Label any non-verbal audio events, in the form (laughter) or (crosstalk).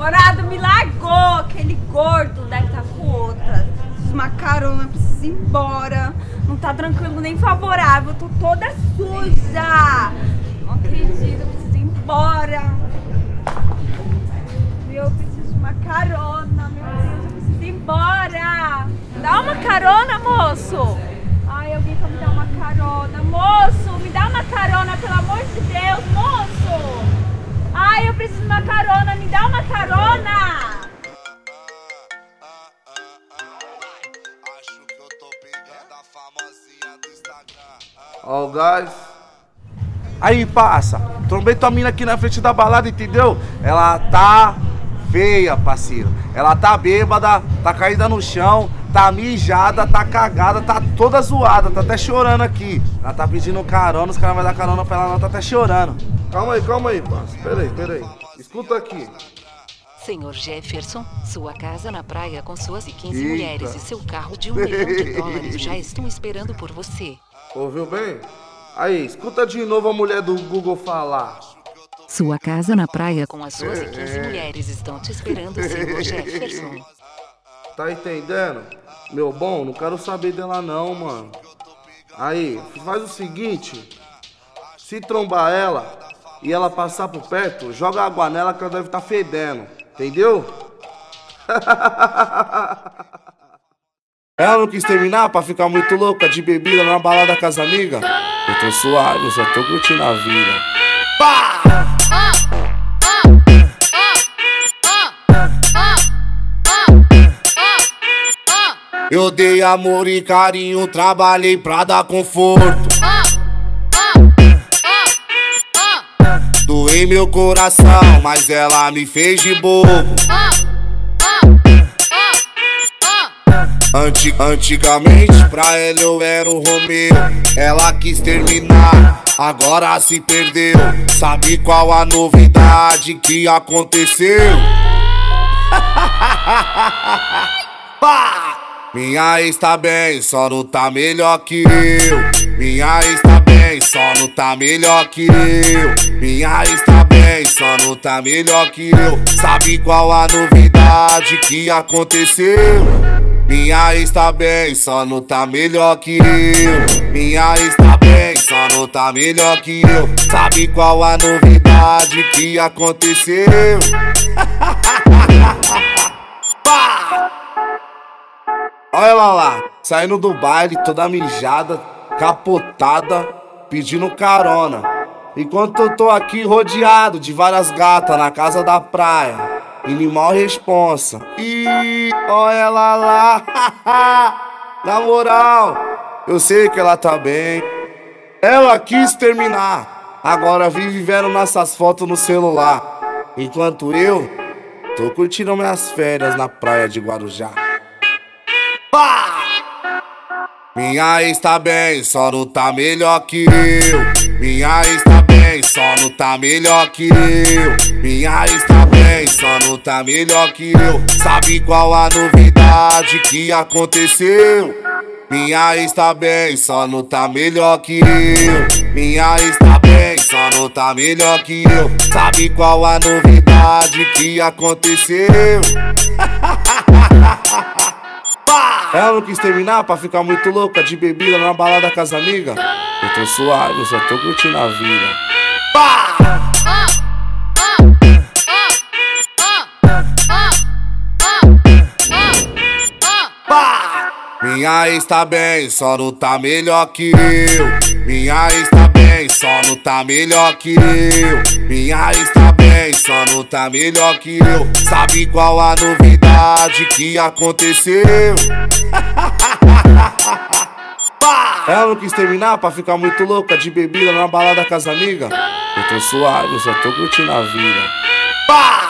namorado me largou, aquele gordo deve estar tá com outra. Uma carona, preciso ir embora. Não tá tranquilo nem favorável, tô toda suja. Não acredito, preciso ir embora. Eu preciso de uma carona, meu Deus, eu preciso ir embora. Dá uma carona, moço. Ai, alguém pra me dar uma carona. Moço, me dá uma carona, pelo amor de Deus, moço. Preciso de uma carona, me dá uma carona! Ó, oh, guys. Aí, passa. Trombei tua mina aqui na frente da balada, entendeu? Ela tá feia, parceiro. Ela tá bêbada, tá caída no chão, tá mijada, tá cagada, tá toda zoada, tá até chorando aqui. Ela tá pedindo carona, os caras vão dar carona pra ela, ela tá até chorando. Calma aí, calma aí, parceiro. Peraí, peraí. Escuta aqui. Senhor Jefferson, sua casa na praia com suas 15 Eita. mulheres e seu carro de um milhão de dólares já (laughs) estão esperando por você. Ouviu bem? Aí, escuta de novo a mulher do Google falar. Sua casa na praia com as suas é, 15 é. mulheres estão te esperando, senhor (laughs) Jefferson. Tá entendendo? Meu bom, não quero saber dela não, mano. Aí, faz o seguinte. Se trombar ela e ela passar por perto, joga água nela que ela deve estar tá fedendo. Entendeu? (laughs) Ela não quis terminar pra ficar muito louca de bebida na balada com as amigas? Eu tô suave, eu só tô curtindo a vida. Pá! Eu dei amor e carinho, trabalhei pra dar conforto. Doei meu coração, mas ela me fez de bobo. Antig antigamente pra ela eu era o Romeu. Ela quis terminar, agora se perdeu. Sabe qual a novidade que aconteceu? (laughs) Minha ex tá bem, só não tá melhor que eu. Minha ex tá bem, só não tá melhor que eu Minha ex tá bem, só não tá melhor que eu Sabe qual a novidade que aconteceu? Minha está bem, só não tá melhor que eu. Minha está bem, só não tá melhor que eu. Sabe qual a novidade que aconteceu? (laughs) Olha ela lá, saindo do baile toda mijada, capotada, pedindo carona. Enquanto eu tô aqui rodeado de várias gatas na casa da praia. Animal responsa. E olha ela lá. (laughs) Na moral, eu sei que ela tá bem. Ela quis terminar. Agora vive vendo nossas fotos no celular. Enquanto eu tô curtindo minhas férias na praia de Guarujá. Pá! Minha ex tá bem, só não tá melhor que eu. Minha tá bem, só não tá melhor que eu. Minha ex tá bem, só não tá melhor que eu. Sabe qual a novidade que aconteceu? Minha ex tá bem, só não tá melhor que eu. Minha ex tá bem, só não tá melhor que eu. Sabe qual a novidade que aconteceu? (laughs) Ela não quis terminar pra ficar muito louca de bebida na balada com as amigas. Eu tô suave, eu só tô curtindo a vida. Minha ex tá bem, só não tá melhor que eu. Minha ex tá bem, só não tá melhor que eu. Minha ex tá bem, só não tá melhor que eu. Sabe qual a novidade que aconteceu? (laughs) Ela não quis terminar pra ficar muito louca de bebida na balada com as amigas. Eu tô suave, eu só tô curtindo a vida.